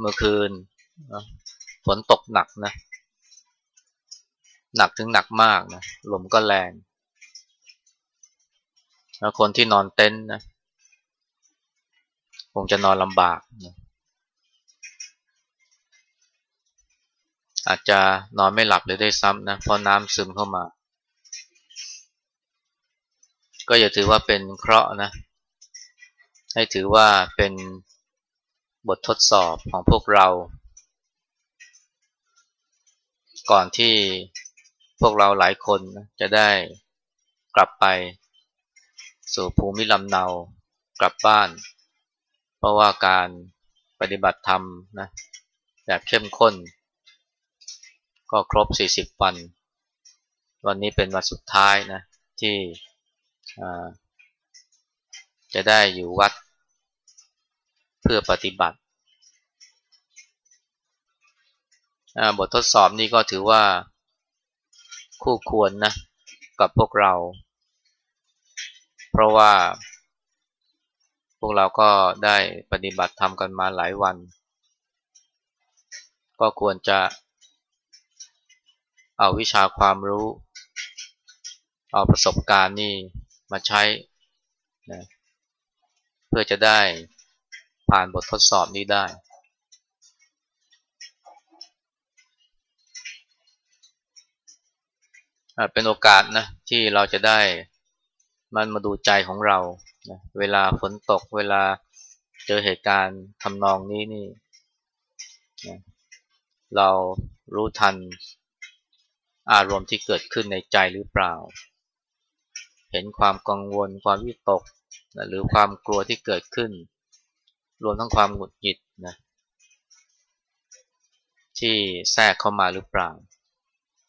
เมื่อคืนฝนตกหนักนะ หนักถึงหนักมากนะลมก็แรง แล้วคนที่นอนเต็นท์นะคงจะนอนลำบากนะอาจจะนอนไม่หลับเลยได้ซ้ำนะเพราะน้ำซึมเข้ามา ก็อย่าถือว่าเป็นเคราะห์นะ ให้ถือว่าเป็น บททดสอบของพวกเรา ก่อนที่พวกเราหลายคนจะได้กลับไป สู่ภูมิลำเนากลับบ้าน เพราะว่าการปฏิบัติธรรมนะแบบเข้มข้น ก็ครบ 40 วัน วันนี้เป็นวันสุดท้ายนะที่จะได้อยู่วัด เพื่อปฏิบัติ บททดสอบนี้ก็ถือว่าคู่ควรนะกับพวกเรา เพราะว่า พวกเราก็ได้ปฏิบัติทำกันมาหลายวัน ก็ควรจะเอาวิชาความรู้ เอาประสบการณ์นี่มาใช้นะเพื่อจะได้ ผ่านบททดสอบนี้ได้ เป็นโอกาสนะที่เราจะได้มันมาดูใจของเรานะเวลาฝนตกเวลาเจอเหตุการณ์ทำนองนี้นี่นะเรารู้ทันอารมณ์ที่เกิดขึ้นในใจหรือเปล่า เห็นความกังวลความวิตกนะหรือความกลัวที่เกิดขึ้น รวมทั้งความหงุดหงิดนะที่แทรกเข้ามาหรือเปล่า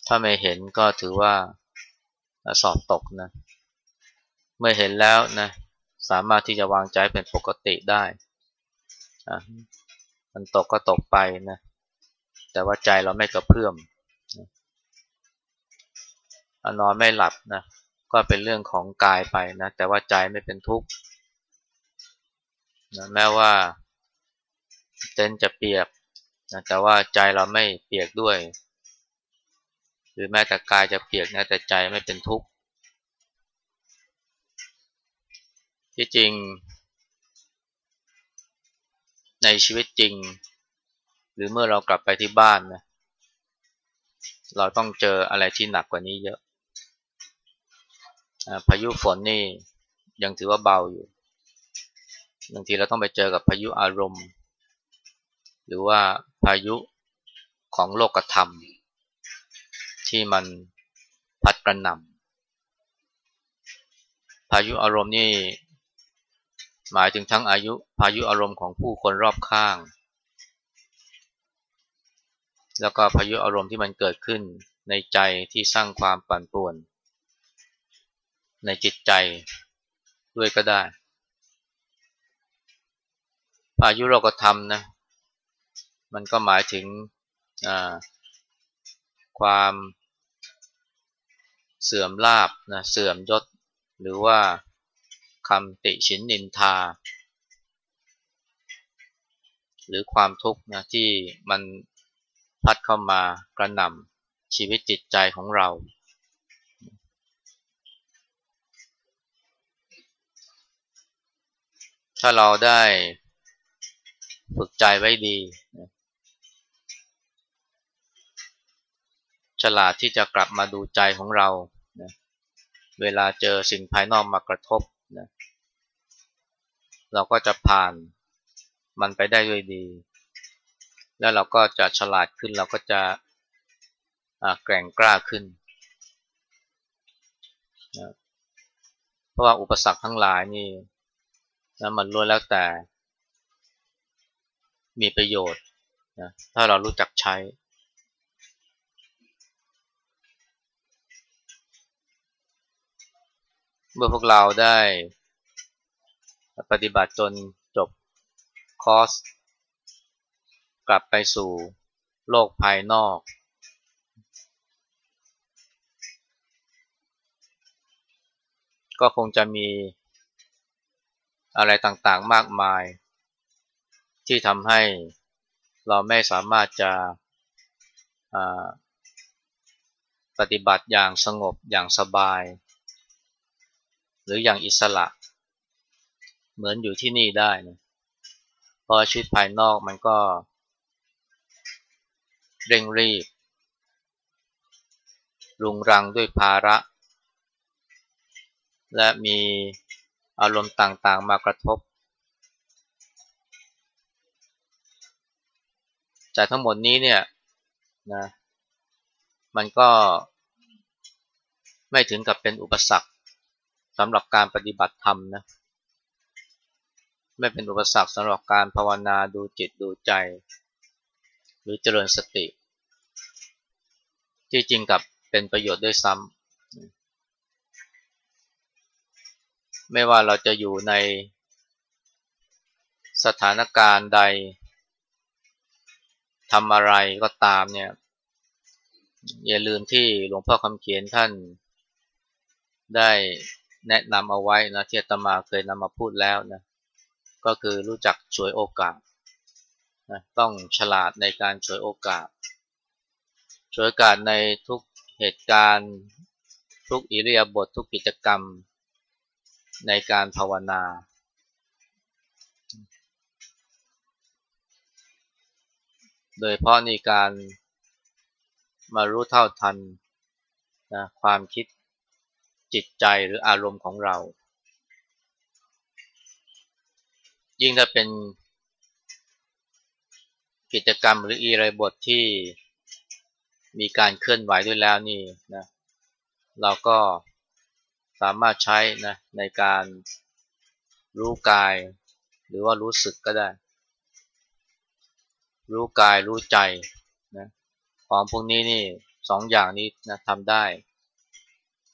ถ้าไม่เห็นก็ถือว่าสอบตกนะ เมื่อเห็นแล้วนะสามารถที่จะวางใจเป็นปกติได้มันตกก็ตกไปนะ แต่ว่าใจเราไม่กระเพื่อมนอนไม่หลับนะ ก็เป็นเรื่องของกายไปนะ แต่ว่าใจไม่เป็นทุกข์ นะแม้ว่าเต็นจะเปียกนะแต่ว่าใจเราไม่เปียกด้วย หรือแม้แต่กายจะเปียกนะแต่ใจไม่เป็นทุกข์ที่จริง ในชีวิตจริง หรือเมื่อเรากลับไปที่บ้านนะเราต้องเจออะไรที่หนักกว่านี้เยอะพายุฝนนี่ยังถือว่าเบาอยู่ บางทีเราต้องไปเจอกับพายุอารมณ์ หรือว่าพายุของโลกธรรม ที่มันพัดกระหน่ำพายุอารมณ์นี่หมายถึงทั้งอายุพายุอารมณ์ของผู้คนรอบข้าง แล้วก็พายุอารมณ์ที่มันเกิดขึ้นในใจที่สร้างความปั่นป่วน ในจิตใจด้วยก็ได้ พายุโลกธรรมนะ มันก็หมายถึงความเสื่อมลาบนะเสื่อมยศ หรือว่าคำติชินนินทา หรือความทุกข์นะที่มันพัดเข้ามากระหน่ำชีวิตจิตใจของเรา ถ้าเราได้ ฝึกใจไว้ดี ฉลาดที่จะกลับมาดูใจของเรานะเวลาเจอสิ่งภายนอกมากระทบนะเราก็จะผ่านมันไปได้ด้วยดี แล้วเราก็จะฉลาดขึ้นเราก็จะแกร่งกล้าขึ้นนะเพราะว่าอุปสรรคทั้งหลายนี่นะมันล้วนแล้วแต่ มีประโยชน์นะถ้าเรารู้จักใช้ เมื่อพวกเราได้ปฏิบัติจนจบคอร์สกลับไปสู่โลกภายนอก ก็คงจะมีอะไรต่างๆมากมาย ที่ทำให้เราไม่สามารถจะปฏิบัติอย่างสงบอย่างสบาย หรืออย่างอิสระ เหมือนอยู่ที่นี่ได้นะเพราะชีวิตภายนอกมันก็เร่งรีบ รุงรังด้วยภาระ และมีอารมณ์ต่างๆมากระทบ จากทั้งหมดนี้เนี่ยนะมันก็ไม่ถึงกับเป็นอุปสรรคสำหรับการปฏิบัติธรรมนะไม่เป็นอุปสรรคสำหรับการภาวนาดูจิตดูใจ หรือเจริญสติ ที่จริงกับเป็นประโยชน์ด้วยซ้ำไม่ว่าเราจะอยู่ในสถานการณ์ใด ทำอะไรก็ตามเนี่ย อย่าลืมที่หลวงพ่อคำเขียนท่านได้แนะนำเอาไว้นะที่อาตมาเคยนำมาพูดแล้วนะก็คือรู้จักช่วยโอกาสนะต้องฉลาดในการช่วยโอกาสช่วยโอกาสในทุกเหตุการณ์ ทุกอิริยาบถททุกกิจกรรม ในการภาวนา โดยเพราะในการมารู้เท่าทันนะความคิดจิตใจหรืออารมณ์ของเรา ยิ่งถ้าเป็นกิจกรรมหรืออีไรบทที่มีการเคลื่อนไหวด้วยแล้วนี่นะเราก็สามารถใช้นะในการรู้กาย หรือว่ารู้สึกก็ได้ รู้กายรู้ใจนะของพวกนี้นี่สองอย่างนี้นะทำได้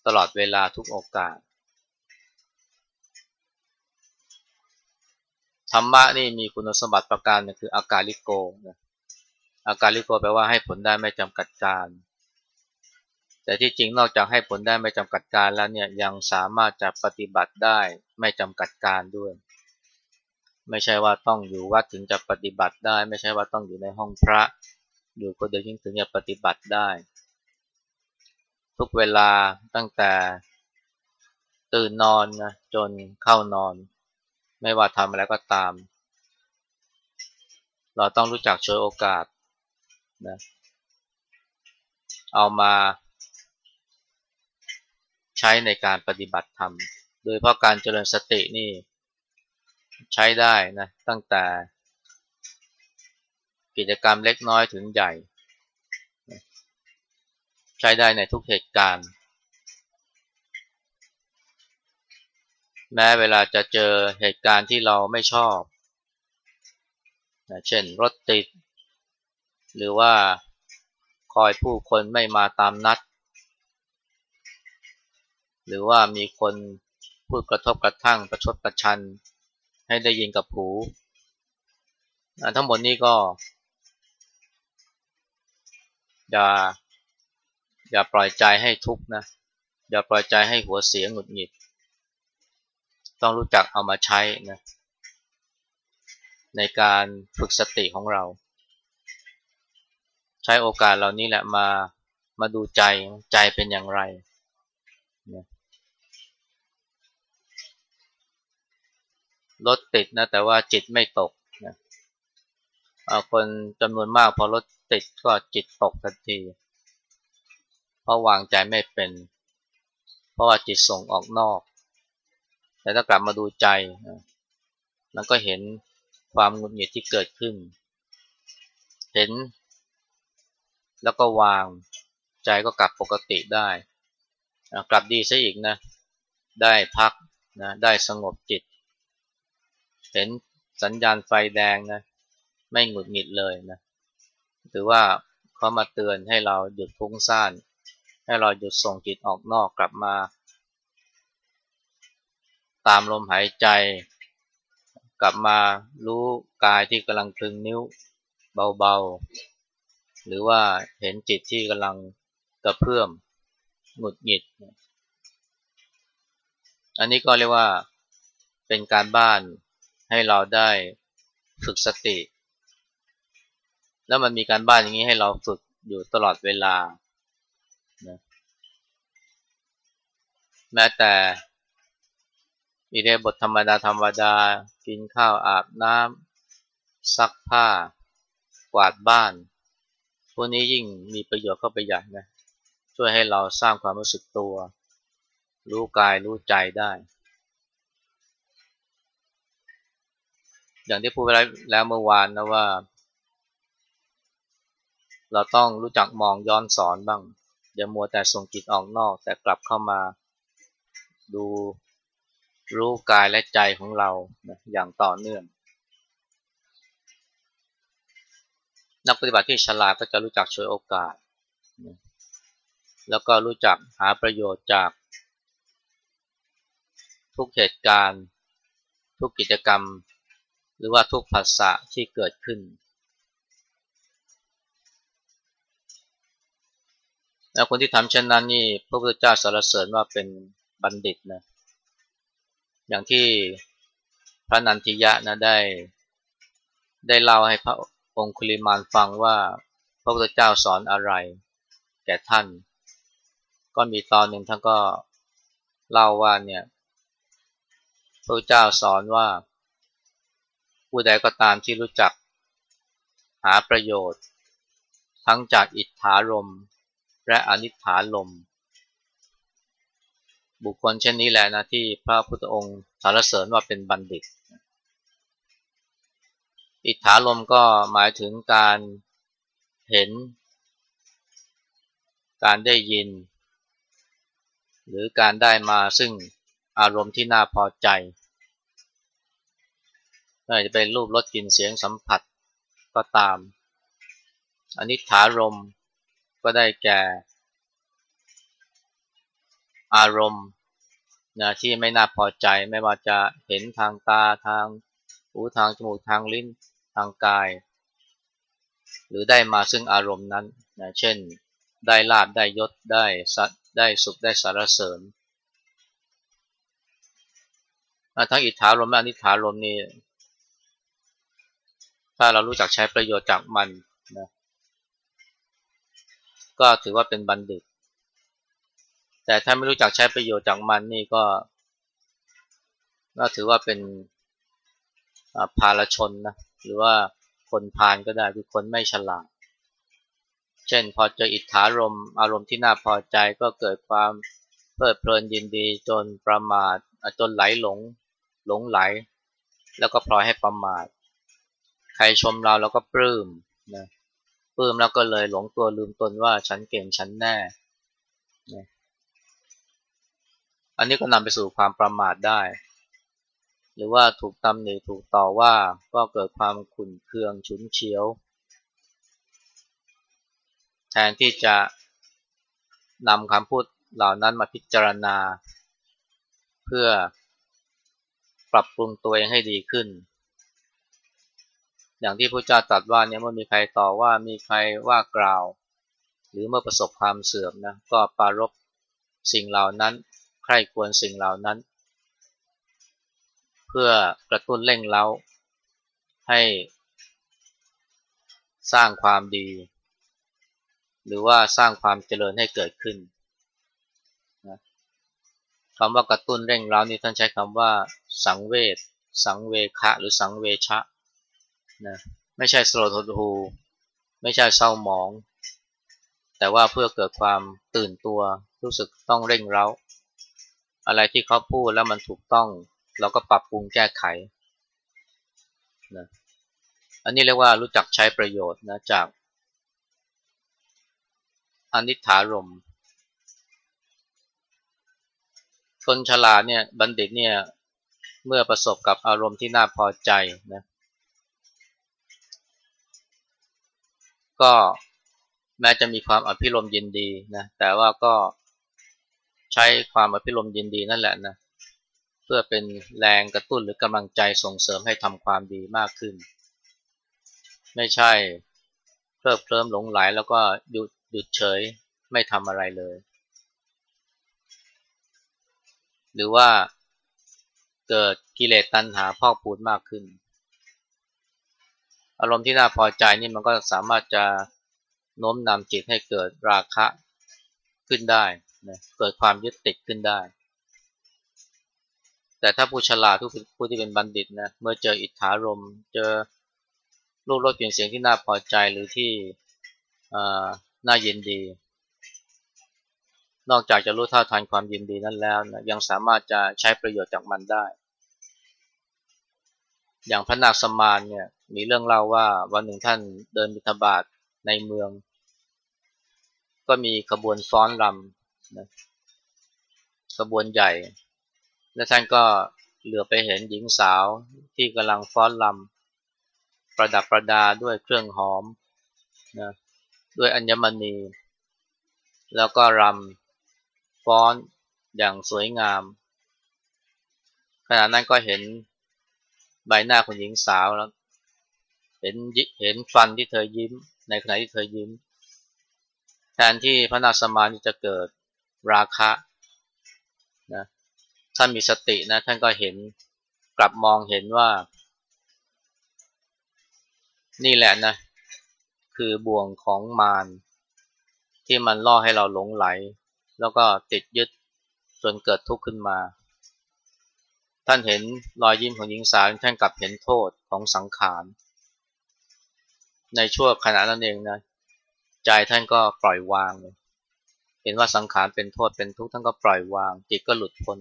ตลอดเวลาทุกโอกาส ธรรมะนี่มีคุณสมบัติประการนึงคืออากาลิโกนะอากาลิโกแปลว่าให้ผลได้ไม่จำกัดการ แต่ที่จริงนอกจากให้ผลได้ไม่จำกัดการแล้วเนี่ยยังสามารถจะปฏิบัติได้ไม่จำกัดการด้วย ไม่ใช่ว่าต้องอยู่วัดถึงจะปฏิบัติได้ ไม่ใช่ว่าต้องอยู่ในห้องพระ อยู่คนเดียวถึงจะปฏิบัติได้ ทุกเวลาตั้งแต่ตื่นนอนนะจนเข้านอน ไม่ว่าทำอะไรก็ตาม เราต้องรู้จักช่วยโอกาสนะเอามาใช้ในการปฏิบัติธรรม โดยเพราะการเจริญสตินี่ ใช้ได้นะตั้งแต่กิจกรรมเล็กน้อยถึงใหญ่ ใช้ได้ในทุกเหตุการณ์ แม้เวลาจะเจอเหตุการณ์ที่เราไม่ชอบนะเช่นรถติด หรือว่าคอยผู้คนไม่มาตามนัด หรือว่ามีคนพูดกระทบกระทั่งประชดประชัน ให้ได้ยินกับหูทั้งหมดนี้ก็ อย่า อย่าปล่อยใจให้ทุกข์นะ อย่าปล่อยใจให้หัวเสียหงุดหงิด ต้องรู้จักเอามาใช้นะในการฝึกสติของเรา ใช้โอกาสเหล่านี้แหละมามาดูใจใจเป็นอย่างไรนะ รถติดนะแต่ว่าจิตไม่ตกนะคนจำนวนมากพอรถติดก็จิตตกทันที เพราะวางใจไม่เป็น เพราะว่าจิตส่งออกนอก แต่ถ้ากลับมาดูใจมันก็เห็นความหงุดหงิดที่เกิดขึ้น เห็น แล้วก็วางใจก็กลับปกติได้ กลับดีซะอีกนะ ได้พักนะได้สงบจิต เห็นสัญญาณไฟแดงนะ ไม่หงุดหงิดเลยนะถือว่าเขามาเตือนให้เราหยุดฟุ้งซ่าน ให้เราหยุดส่งจิตออกนอกกลับมา ตามลมหายใจ กลับมารู้กายที่กำลังคลึงนิ้วเบาๆ หรือว่าเห็นจิตที่กำลังกระเพื่อมหงุดหงิด อันนี้ก็เรียกว่าเป็นการบ้าน ให้เราได้ฝึกสติ แล้วมันมีการบ้านอย่างนี้ให้เราฝึกอยู่ตลอดเวลานะแม้แต่อิเดบทธรรมดาธรรมดา กินข้าวอาบน้ำซักผ้า กวาดบ้าน พวกนี้ยิ่งมีประโยชน์เข้าไปใหญ่นะ ช่วยให้เราสร้างความรู้สึกตัว รู้กายรู้ใจได้ อย่างที่พูดไปแล้วเมื่อวานนะว่า เราต้องรู้จักมองย้อนสอนบ้างอย่ามัวแต่ส่งจิตออกนอก แต่กลับเข้ามาดูรู้กายและใจของเราอย่างต่อเนื่อง นักปฏิบัติที่ฉลาดก็จะรู้จักช่วยโอกาส แล้วก็รู้จักหาประโยชน์จาก ทุกเหตุการณ์ ทุกกิจกรรม หรือว่าทุกภาษาที่เกิดขึ้น แล้วคนที่ทำเช่นนั้นนี่พระพุทธเจ้าสรรเสริญว่าเป็นบัณฑิตนะอย่างที่พระนันทิยะนะได้ ได้เล่าให้พระองคุลิมานฟังว่าพระพุทธเจ้าสอนอะไร แก่ท่าน ก็มีตอนหนึ่งท่านก็เล่าว่าเนี่ยพระเจ้าสอนว่า ผู้ใดก็ตามที่รู้จักหาประโยชน์ ทั้งจากอิทธารม และอนิถารมบุคคลเช่นนี้แหละนะที่พระพุทธองค์สารเสริญว่าเป็นบัณฑิต อิทธาลมก็หมายถึงการเห็น การได้ยิน หรือการได้มาซึ่งอารมณ์ที่น่าพอใจ ม่าจะเป็นรูปรสกลิ่นเสียงสัมผัสก็ตามอันนี้ถารมก็ได้แก่ อารมณ์นะที่ไม่น่าพอใจไม่ว่าจะเห็นทางตาทางหูทางจมูกทางลิ้นทางกาย หรือได้มาซึ่งอารมณ์นั้นนะเช่น ได้ลาบได้ยศได้สัตได้สุขได้สารเสริญทั้งอิทธารมและอนิถารมนี่ ถ้าเรารู้จักใช้ประโยชน์จากมันนะก็ถือว่าเป็นบัณฑิต แต่ถ้าไม่รู้จักใช้ประโยชน์จากมันนี่ก็ก็ถือว่าเป็นพาลชนนะหรือว่าคนพาลก็ได้คือคนไม่ฉลาด เช่นพอเจออิทธารมอารมณ์ที่น่าพอใจก็เกิดความเพลิดเพลินยินดีจนประมาทจนไหลหลงหลงไหล แล้วก็พลอยให้ประมาท ใครชมเราเราก็ปลื้มนะปลื้มแล้วก็เลยหลงตัวลืมตนว่าฉันเก่งฉันแน่นะอันนี้ก็นำไปสู่ความประมาทได้ หรือว่าถูกตำหนิถูกต่อว่าก็เกิดความขุ่นเคืองฉุนเฉียว แทนที่จะนำคำพูดเหล่านั้นมาพิจารณา เพื่อปรับปรุงตัวเองให้ดีขึ้น อย่างที่พระเจ้าตรัสว่าเนี่ยเมื่อมีใครต่อว่ามีใครว่ากล่าว หรือเมื่อประสบความเสื่อมนะก็ปารบสิ่งเหล่านั้นใคร่ควรสิ่งเหล่านั้น เพื่อกระตุ้นเร่งเร้าให้สร้างความดี หรือว่าสร้างความเจริญให้เกิดขึ้นนะคำว่ากระตุ้นเร่งเร้านี่ท่านใช้คำว่า สังเวชสังเวคะหรือสังเวชะ นะไม่ใช่สโลทหูไม่ใช่เศร้าหมอง แต่ว่าเพื่อเกิดความตื่นตัวรู้สึกต้องเร่งเร้า อะไรที่เขาพูดแล้วมันถูกต้อง เราก็ปรับปรุงแก้ไขนะอันนี้เรียกว่ารู้จักใช้ประโยชน์นะจากอนิถารมคนฉลาดเนี่ยบัณฑิตเนี่ยเมื่อประสบกับอารมณ์ที่น่าพอใจนะ ก็แม้จะมีความอภิรมยินดีนะแต่ว่าก็ใช้ความอภิรมยินดีนั่นแหละนะเพื่อเป็นแรงกระตุ้นหรือกำลังใจส่งเสริมให้ทำความดีมากขึ้น ไม่ใช่เพลิดเพลิมหลงไหลแล้วก็หยุดหยุดเฉยไม่ทำอะไรเลย หรือว่าเกิดกิเลสตัณหาพอกพูดมากขึ้น อารมณ์ที่น่าพอใจนี่มันก็สามารถจะโน้มนำจิตให้เกิดราคะขึ้นได้นะเกิดความยึดติดขึ้นได้ แต่ถ้าผู้ฉลาดผู้ที่เป็นบัณฑิตนะเมื่อเจออิทธารมเจอรูปรสกลิ่นเสียงที่น่าพอใจหรือที่น่ายินดี นอกจากจะรู้เท่าทันความยินดีนั้นแล้วนะยังสามารถจะใช้ประโยชน์จากมันได้ อย่างพระนาคสมานเนี่ยมีเรื่องเล่าว่าวันหนึ่งท่านเดินบิณฑบาตในเมือง ก็มีขบวนฟ้อนรำนะขบวนใหญ่ และท่านก็เหลือไปเห็นหญิงสาวที่กำลังฟ้อนรำประดับประดาด้วยเครื่องหอมนะด้วยอัญมณี แล้วก็รำฟ้อนอย่างสวยงาม ขณะนั้นก็เห็น ใบหน้าของหญิงสาวแล้ว เห็นเห็นฟันที่เธอยิ้ม ในขณะที่เธอยิ้ม แทนที่พระนาสมานีจะเกิดราคะนะท่านมีสตินะท่านก็เห็นกลับมองเห็นว่า นี่แหละนะ คือบ่วงของมารที่มันล่อให้เราหลงไหล แล้วก็ติดยึดจนเกิดทุกข์ขึ้นมา ท่านเห็นรอยยิ้มของหญิงสาวท่านกลับเห็นโทษของสังขาร ในช่วงขณะนั้นเองนะใจท่านก็ปล่อยวางเห็นว่าสังขารเป็นโทษเป็นทุกข์ท่านก็ปล่อยวางจิตก็หลุดพ้น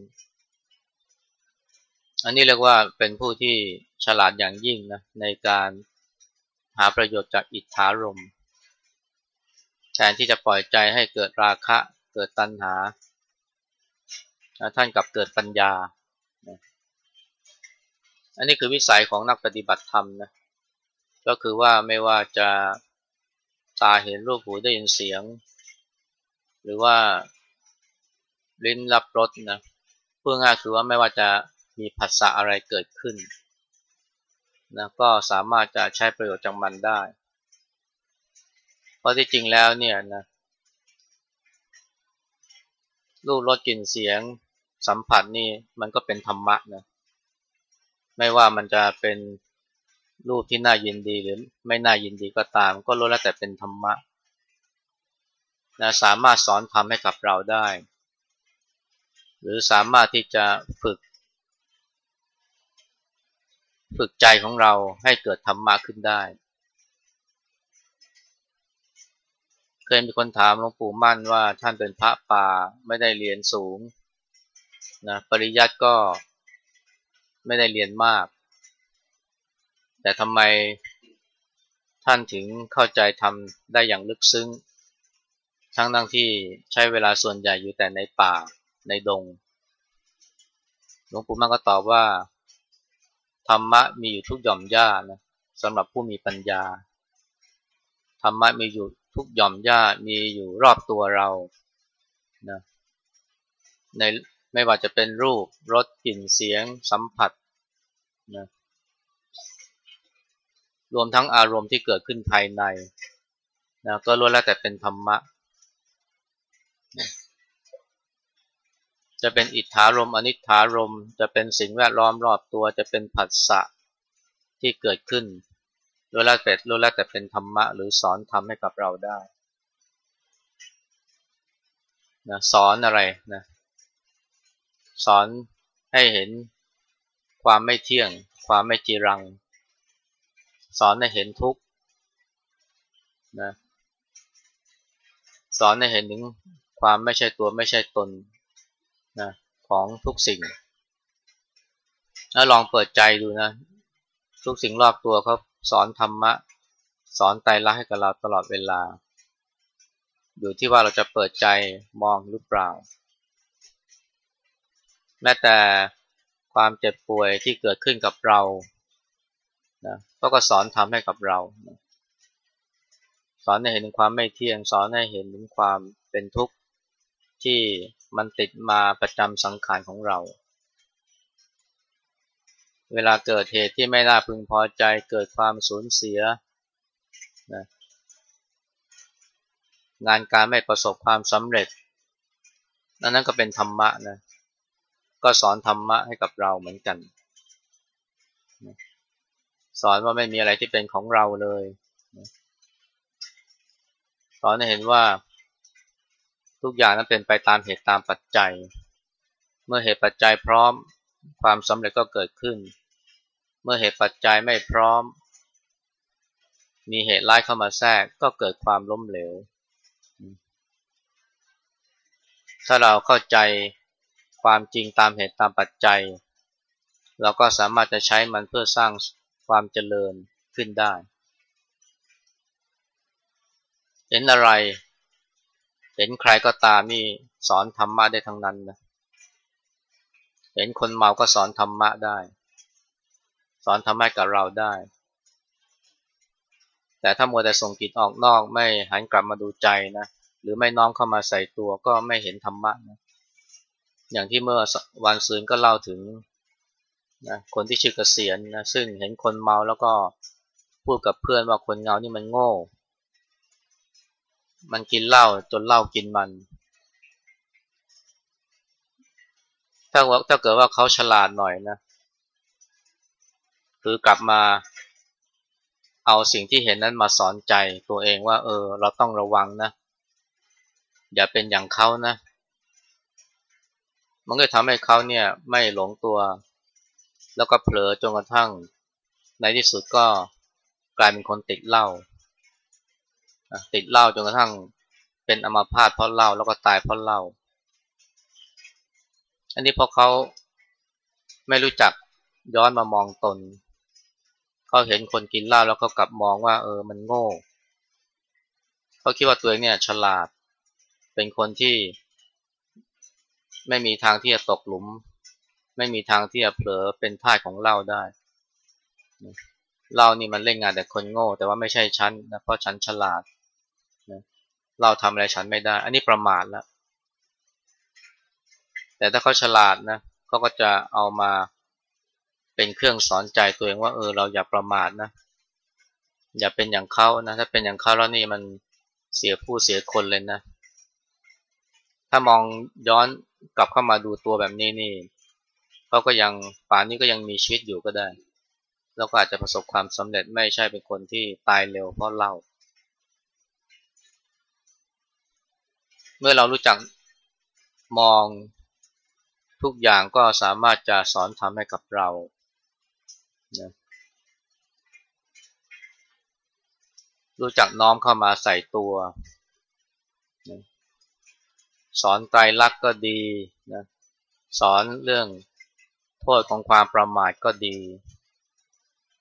อันนี้เรียกว่าเป็นผู้ที่ฉลาดอย่างยิ่งนะในการหาประโยชน์จากอิทธารมแทนที่จะปล่อยใจให้เกิดราคะเกิดตัณหา ท่านกลับเกิดปัญญา อันนี้คือวิสัยของนักปฏิบัติธรรมนะก็คือว่าไม่ว่าจะตาเห็นรูปหูได้ยินเสียง หรือว่าลิ้นรับรสนะเพื่อง่ายคือว่าไม่ว่าจะมีผัสสะอะไรเกิดขึ้นนะก็สามารถจะใช้ประโยชน์จากมันได้ เพราะที่จริงแล้วเนี่ยนะรูปรสกลิ่นเสียงสัมผัสนี่มันก็เป็นธรรมะนะ ไม่ว่ามันจะเป็นรูปที่น่ายินดีหรือไม่น่ายินดีก็ตาม ก็รู้แล้วแต่เป็นธรรมะนะสามารถสอนทำให้กับเราได้ หรือสามารถที่จะฝึก ฝึกใจของเราให้เกิดธรรมะขึ้นได้ เคยมีคนถามหลวงปู่มั่นว่าท่านเป็นพระป่าไม่ได้เรียนสูงนะปริยัติก็ ไม่ได้เรียนมาก แต่ทำไมท่านถึงเข้าใจทำได้อย่างลึกซึ้ง ทั้งทั้งที่ใช้เวลาส่วนใหญ่อยู่แต่ในป่าในดง หลวงปู่มั่นก็ตอบว่า ธรรมะมีอยู่ทุกหย่อมหญ้านะสำหรับผู้มีปัญญา ธรรมะมีอยู่ทุกหย่อมหญ้ามีอยู่รอบตัวเรานะในไม่ว่าจะเป็นรูปรสกลิ่นเสียง สัมผัส นะรวมทั้งอารมณ์ที่เกิดขึ้นภายในนะก็ล้วนแล้วแต่เป็นธรรมะจะเป็นอิทธารมอนิธารม จะเป็นสิ่งแวดล้อมรอบตัว จะเป็นผัสสะที่เกิดขึ้นล้วนแล้วแต่ล้วนแล้วแต่เป็นธรรมะ หรือสอนทำให้กับเราได้นะสอนอะไรนะสอนให้เห็น ความไม่เที่ยง ความไม่จีรัง สอนให้เห็นทุกข์นะสอนให้เห็นถึงความไม่ใช่ตัวไม่ใช่ตนนะของทุกสิ่ง แล้วลองเปิดใจดูนะ ทุกสิ่งรอบตัวเขาสอนธรรมะ สอนไตรลักษณ์ให้กับเราตลอดเวลา อยู่ที่ว่าเราจะเปิดใจมองหรือเปล่า แม้แต่ ความเจ็บป่วยที่เกิดขึ้นกับเรานะก็ก็สอนทำให้กับเราสอนให้เห็นถึงความไม่เที่ยง สอนให้เห็นถึงความเป็นทุกข์ที่มันติดมาประจำสังขารของเรา เวลาเกิดเหตุที่ไม่น่าพึงพอใจ เกิดความสูญเสียนะงานการไม่ประสบความสำเร็จนั่นนั่นก็เป็นธรรมะนะ ก็สอนธรรมะให้กับเราเหมือนกัน สอนว่าไม่มีอะไรที่เป็นของเราเลย สอนให้เห็นว่าทุกอย่างนั้นเป็นไปตามเหตุตามปัจจัย เมื่อเหตุปัจจัยพร้อมความสำเร็จก็เกิดขึ้น เมื่อเหตุปัจจัยไม่พร้อม มีเหตุร้ายเข้ามาแทรกก็เกิดความล้มเหลว ถ้าเราเข้าใจ ความจริงตามเหตุตามปัจจัย เราก็สามารถจะใช้มันเพื่อสร้างความเจริญขึ้นได้ เห็นอะไร เห็นใครก็ตามนี่สอนธรรมะได้ทั้งนั้นนะเห็นคนเมาก็สอนธรรมะได้ สอนธรรมะกับเราได้ แต่ถ้ามัวแต่ส่งจิตออกนอกไม่หันกลับมาดูใจนะหรือไม่น้อมเข้ามาใส่ตัวก็ไม่เห็นธรรมะนะ อย่างที่เมื่อวันซืนก็เล่าถึงนะคนที่ชื่อเกษียณนะซึ่งเห็นคนเมาแล้วก็พูดกับเพื่อนว่าคนเงานี่มันโง่ มันกินเหล้าจนเหล้ากินมัน ถ้าว่าถ้าเกิดว่าเขาฉลาดหน่อยนะคือกลับมาเอาสิ่งที่เห็นนั้นมาสอนใจตัวเองว่า เออ เราต้องระวังนะ อย่าเป็นอย่างเขานะ มันก็ทำให้เขาเนี่ยไม่หลงตัว แล้วก็เผลอจนกระทั่ง ในที่สุดก็กลายเป็นคนติดเหล้าติดเหล้าจนกระทั่งเป็นอัมาพาตเพราะเหล้าแล้วก็ตายเพราะเหล้าอันนี้เพราะเขาไม่รู้จักย้อนมามองตนเขาเห็นคนกินเหล้าแล้วเขากลับมองว่า เออมันโง่เขาคิดว่าตัวเองเนี่ยฉลาด เป็นคนที่ ไม่มีทางที่จะตกหลุม ไม่มีทางที่จะเผลอเป็นท่าของเราได้เรานี่มันเล่นงานแต่คนโง่ แต่ว่าไม่ใช่ฉันนะเพราะฉันฉลาดนะเราทำอะไรฉันไม่ได้ อันนี้ประมาทแล้วแต่ถ้าเขาฉลาดนะเขาก็จะเอามาเป็นเครื่องสอนใจตัวเองว่าเออเราอย่าประมาทนะ อย่าเป็นอย่างเขานะถ้าเป็นอย่างเขาแล้วนี่มันเสียผู้เสียคนเลยนะ ถ้ามองย้อนกลับเข้ามาดูตัวแบบนี้นี่เขาก็ยังป่านนี้ก็ยังมีชีวิตอยู่ก็ได้ แล้วก็อาจจะประสบความสำเร็จไม่ใช่เป็นคนที่ตายเร็วเพราะเล่า เมื่อเรารู้จักมองทุกอย่างก็สามารถจะสอนทำให้กับเรานะรู้จักน้อมเข้ามาใส่ตัวนะ สอนไตรลักษณ์ก็ดีนะสอนเรื่องโทษของความประมาทก็ดี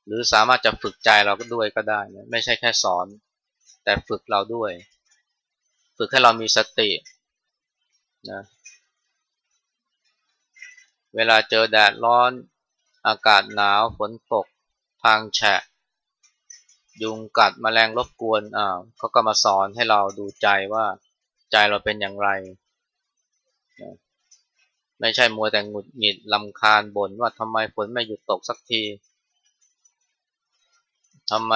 หรือสามารถจะฝึกใจเราก็ด้วยก็ได้นะไม่ใช่แค่สอน แต่ฝึกเราด้วย ฝึกให้เรามีสตินะเวลาเจอแดดร้อนอากาศหนาวฝนตก ทางแฉะ ยุงกัดมแมลงรบกวนอ่าเขาก็มาสอนให้เราดูใจว่าใจเราเป็นอย่างไร ไม่ใช่มัวแต่หงุดหงิดลำคาญบ่นว่าทำไมฝนไม่หยุดตกสักทีทำไม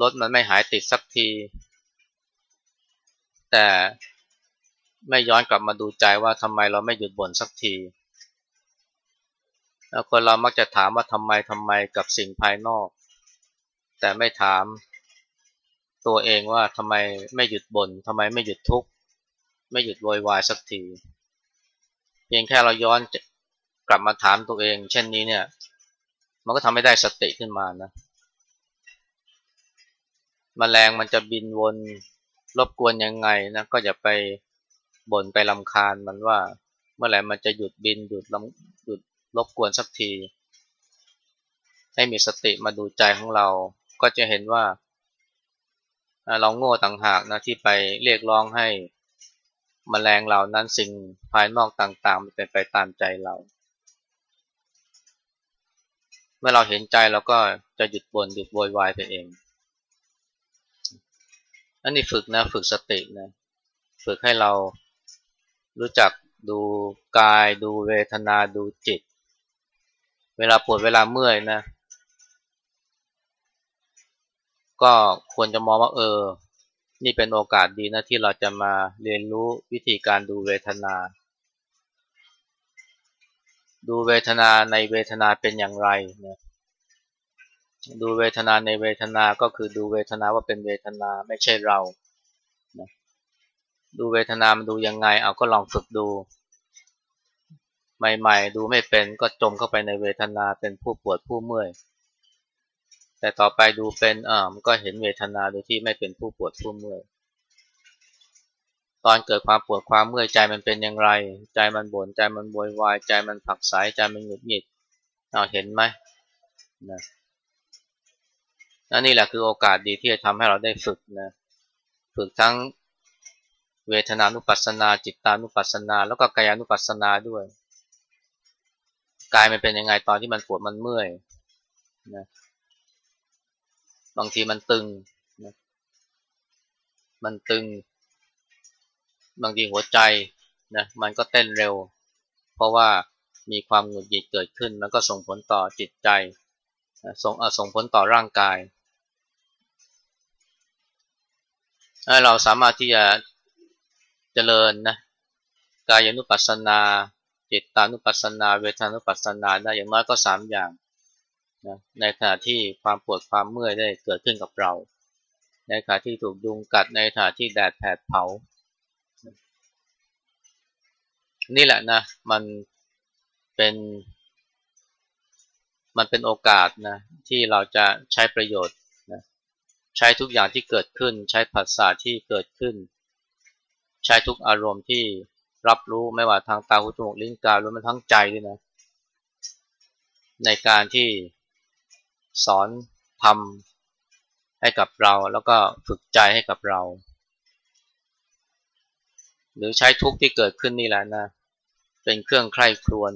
รถมันไม่หายติดสักที แต่ไม่ย้อนกลับมาดูใจว่าทำไมเราไม่หยุดบ่นสักทีแล้วคนเรามักจะถามว่าทำไมทำไมกับสิ่งภายนอก แต่ไม่ถามตัวเองว่าทำไมไม่หยุดบน่นทำไมไม่หยุดทุกข์ ไม่หยุดโวยวายสักที เพียงแค่เราย้อนกลับมาถามตัวเอง เช่นนี้เนี่ย มันก็ทำให้ได้สติขึ้นมานะมแมลงมันจะบินวนรบกวนยังไงนะก็อย่าไปบ่นไปลำคาญมันว่า เมื่อไหร่มันจะหยุดบินหยุดลำหยุดรบกวนสักที ให้มีสติมาดูใจของเรา ก็จะเห็นว่า เราโง่ต่างหากนะที่ไปเรียกร้องให้ มแมลงเหล่านั้นสิ่งภายนอกต่างๆมันเป็นไปตามใจเรา เมื่อเราเห็นใจเราก็จะหยุดบน่นหยุดโวยวายไปเอง อันนี้ฝึกนะฝึกสตินะฝึกให้เรารู้จักดูกาย ดูเวทนาดูจิต เวลาปวดเวลาเมื่อยนะ ก็ควรจะมองว่าเออ นี่เป็นโอกาสดีนะที่เราจะมาเรียนรู้วิธีการดูเวทนา ดูเวทนาในเวทนาเป็นอย่างไรนะดูเวทนาในเวทนาก็คือดูเวทนาว่าเป็นเวทนาไม่ใช่เรานะดูเวทนามันดูยังไง เอาก็ลองฝึกดู ใหม่ๆ ดูไม่เป็นก็จมเข้าไปในเวทนาเป็นผู้ปวดผู้เมื่อย แต่ต่อไปดูเป็นอ่ามันก็เห็นเวทนาโดยที่ไม่เป็นผู้ปวดผู้เมื่อยตอนเกิดความปวดความเมื่อยใจมันเป็นอย่างไร ใจมันบน่นใจมันโวยวายใจมันผักสายใจมันหงุดหงิดเอาเห็นไหมนะนี่แหละคือโอกาสดีที่จะทำให้เราได้ฝึกนะฝึกทั้งเวทนานุปัสสนา จิตานุปัสสนา แล้วก็กายานุปัสสนาด้วยกายมันเป็นยังไงตอนที่มันปวดมันเมื่อยนะ บางทีมันตึงนะมันตึง บางทีหัวใจนะมันก็เต้นเร็ว เพราะว่ามีความหงุดหงิดเกิดขึ้น มันก็ส่งผลต่อจิตใจส่งส่งผลต่อร่างกาย เราสามารถที่จะเจริญนะกายานุปัสสนา จิตตานุปัสสนา เวทานุปัสสนาได้อย่างน้อยก็สามอย่าง นะในขณะที่ความปวดความเมื่อยได้เกิดขึ้นกับเรา ในขณะที่ถูกยุงกัดในขณะที่แดดแผดเผา นี่แหละนะมันเป็น มันเป็นโอกาสนะที่เราจะใช้ประโยชน์ใช้ทุกอย่างที่เกิดขึ้น ใช้ภาษาที่เกิดขึ้น ใช้ทุกอารมณ์ที่รับรู้ไม่ว่าทางตาหูจมูกลิ้นกายรวมทั้งใจด้วยนะ ในการที่ สอนทำให้กับเราแล้วก็ฝึกใจให้กับเรา หรือใช้ทุกที่เกิดขึ้นนี่แหละนะ เป็นเครื่องใคร่ครวญ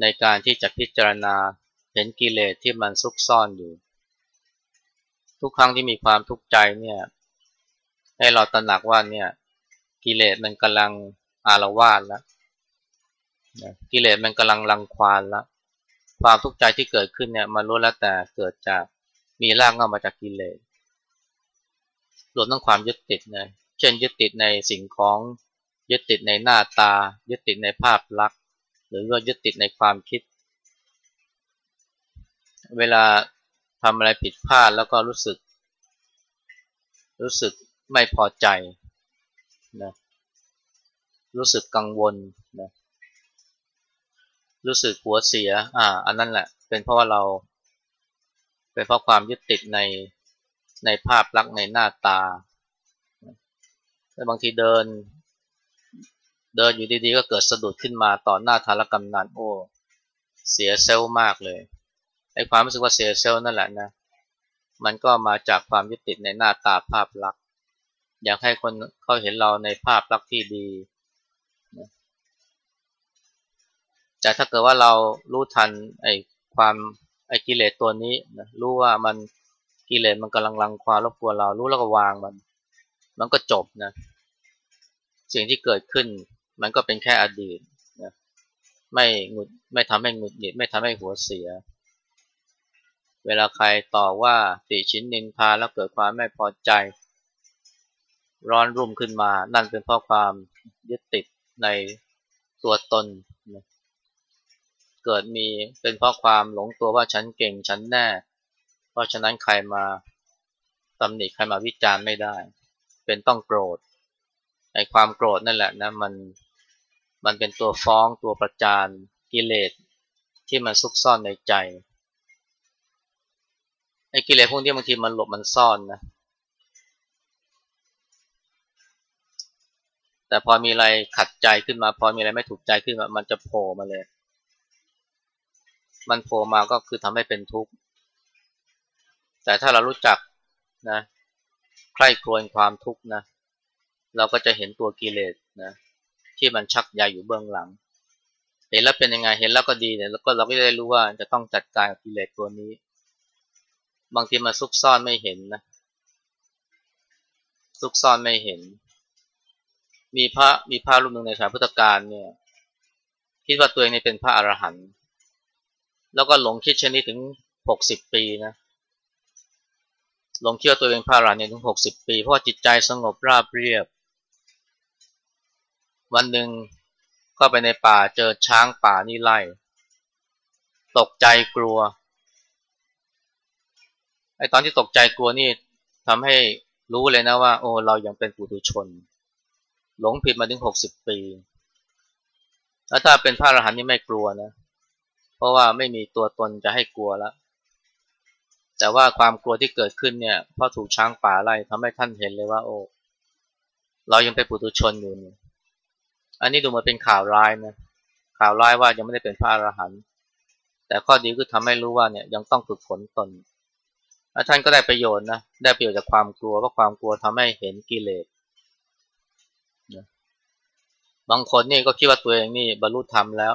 ในการที่จะพิจารณาเห็นกิเลสที่มันซุกซ่อนอยู่ ทุกครั้งที่มีความทุกข์ใจเนี่ยให้เราตระหนักว่าเนี่ยกิเลสมันกำลังอารวาสแล้วกิเลสมันกำลังรังควานแล้ว ความทุกข์ใจที่เกิดขึ้นเนี่ยมันรู้แล้วแต่เกิดจากมีรากเงามาจากกิเลสรวมทั้งความยึดติดนะเช่นยึดติดในสิ่งของยึดติดในหน้าตา ยึดติดในภาพลักษณ์ หรือว่ายึดติดในความคิด เวลาทำอะไรผิดพลาดแล้วก็รู้สึก รู้สึกไม่พอใจนะรู้สึกกังวลนะ รู้สึกหัวเสีย อ่า อันนั้นแหละ เป็นเพราะว่าเรา เป็นเพราะความยึดติดใน ในภาพลักษณ์ในหน้าตา แล้วบางทีเดิน เดินอยู่ดีๆ ก็เกิดสะดุดขึ้นมาต่อหน้าธารกำนันโอ้ เสียเซลล์มากเลย ไอ้ความรู้สึกว่าเสียเซลล์นั่นแหละนะ มันก็มาจากความยึดติดในหน้าตาภาพลักษณ์ อยากให้คนเขาเห็นเราในภาพลักษณ์ที่ดี แต่ถ้าเกิดว่าเรารู้ทันไอ้ความไอ้กิเลสตัวนี้นะรู้ว่ามันกิเลสมันกำลังรังควารบกวนเรารู้แล้วก็วางมัน มันก็จบนะสิ่งที่เกิดขึ้น มันก็เป็นแค่อดีตนะไม่หงุดไม่ทำให้หงุดหงิดไม่ทำให้หัวเสีย เวลาใครต่อว่าติชิ้นนินทาแล้วเกิดความไม่พอใจ ร้อนรุ่มขึ้นมา นั่นเป็นเพราะความยึดติดในตัวตน เกิดมีเป็นเพราะความหลงตัวว่าฉันเก่งฉันแน่ เพราะฉะนั้นใครมาตำหนิใครมาวิจารณ์ไม่ได้ เป็นต้องโกรธไอ้ความโกรธนั่นแหละนะมันมันเป็นตัวฟ้องตัวประจานกิเลสที่มันซุกซ่อนในใจไอ้กิเลสพวกนี้บางทีมันหลบมันซ่อนนะแต่พอมีอะไรขัดใจขึ้นมา พอมีอะไรไม่ถูกใจขึ้นมามันจะโผล่มาเลย มันโผล่มาก็คือทำให้เป็นทุกข์ แต่ถ้าเรารู้จักนะใคร่ครวญความทุกข์นะเราก็จะเห็นตัวกิเลสนะที่มันชักใยอยู่เบื้องหลัง เห็นแล้วเป็นยังไงเห็นแล้วก็ดีเนี่ยแล้วก็เราก็จะได้รู้ว่าจะต้องจัดการกับกิเลสตัวนี้ บางทีมาซุกซ่อนไม่เห็นนะซุกซ่อนไม่เห็น มีพระมีพระรูปหนึ่งในสายพุทธการเนี่ยคิดว่าตัวเองนี่เป็นพระอรหันต์ แล้วก็หลงคิดเช่นนี้ถึงหกสิบปีนะ หลงคิดว่าตัวเองพระอรหันต์เนี่ยถึงหกสิบปี เพราะว่าจิตใจสงบราบเรียบ วันหนึ่งเข้าไปในป่าเจอช้างป่านี่ไล่ ตกใจกลัว ไอตอนที่ตกใจกลัวนี่ทำให้รู้เลยนะว่า โอ้เรายังเป็นปุถุชน หลงผิดมาถึงหกสิบปี แล้วถ้าเป็นพระอรหันต์นี่ไม่กลัวนะเพราะว่าไม่มีตัวตนจะให้กลัวแล้ว แต่ว่าความกลัวที่เกิดขึ้นเนี่ยเพราะถูกช้างป่าไล่ทำให้ท่านเห็นเลยว่าโอ้เรายังเป็นปุถุชนอยู่นี่อันนี้ดูมาเป็นข่าวร้ายนะข่าวร้ายว่ายังไม่ได้เป็นพระอรหันต์แต่ข้อดีคือทำให้รู้ว่าเนี่ยยังต้องฝึกฝนตนแล้วท่านก็ได้ประโยชน์นะได้ประโยชน์จากความกลัวเพราะความกลัวทำให้เห็นกิเลสบางคนนี่ก็คิดว่าตัวเองนี่บรรลุธรรมแล้ว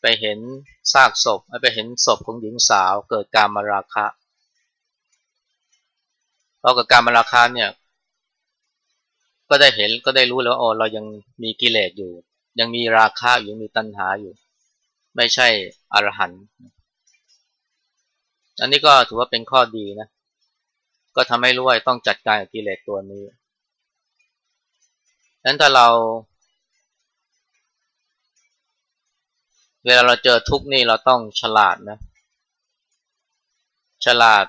ไปเห็นซากศพไปเห็นศพของหญิงสาวเกิดการมาราคะพอเกิดการมาราคะเนี่ยก็ได้เห็นก็ได้รู้แล้วโอ้เรายังมีกิเลสอยู่ ยังมีราคะอยู่มีตัณหาอยู่ ไม่ใช่อรหันต์อันนี้ก็ถือว่าเป็นข้อดีนะ ก็ทำให้รู้ว่าต้องจัดการกับกิเลสตัวนี้ดังนั้นถ้าเรา เวลาเราเจอทุกข์นี่เราต้องฉลาดนะ ฉลาด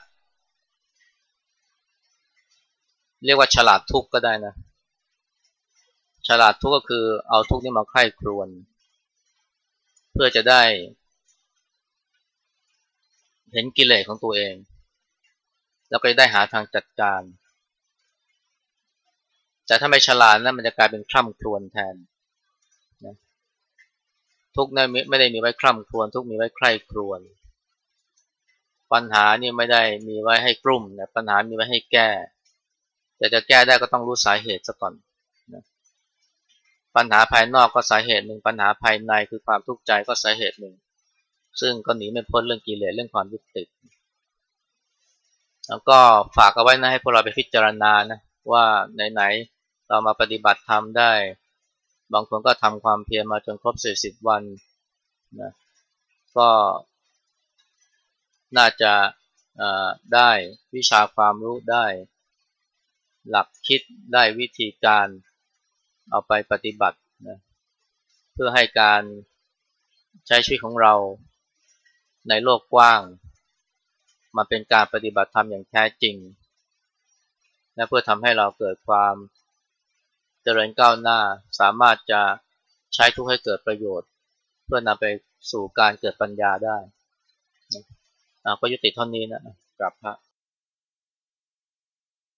เรียกว่าฉลาดทุกข์ก็ได้นะ ฉลาดทุกข์ก็คือเอาทุกข์นี่มาไข้ครวน เพื่อจะได้ เห็นกิเลสของตัวเอง แล้วก็ได้หาทางจัดการ แต่ถ้าไม่ฉลาดนะมันจะกลายเป็นคร่ำครวญแทน ทุกนั้นไม่ได้มีไว้คร่ำครวญทุกมีไว้ใคร่ครวญปัญหานี่ไม่ได้มีไว้ให้กลุ่มนะปัญหามีไว้ให้แก้ แต่จะแก้ได้ก็ต้องรู้สาเหตุซะก่อนนะปัญหาภายนอกก็สาเหตุหนึ่งปัญหาภายในคือความทุกข์ใจก็สาเหตุหนึ่ง ซึ่งก็หนีไม่พ้นเรื่องกิเลสเรื่องความยึดติดแล้วก็ฝากเอาไว้นะให้พวกเราไปพิจารณานะว่าไหนๆเรามาปฏิบัติธรรมได้ บางคนก็ทำความเพียรมาจนครบสี่สิบวันนะก็น่าจะได้วิชาความรู้ได้ หลักคิดได้วิธีการเอาไปปฏิบัตินะเพื่อให้การใช้ชีวิตของเราในโลกกว้าง มาเป็นการปฏิบัติธรรมอย่างแท้จริง และเพื่อทำให้เราเกิดความ เจริญก้าวหน้าสามารถจะใช้ทุกให้เกิดประโยชน์ เพื่อนำไปสู่การเกิดปัญญาได้ก็ยุติเท่านี้นะกลับพระ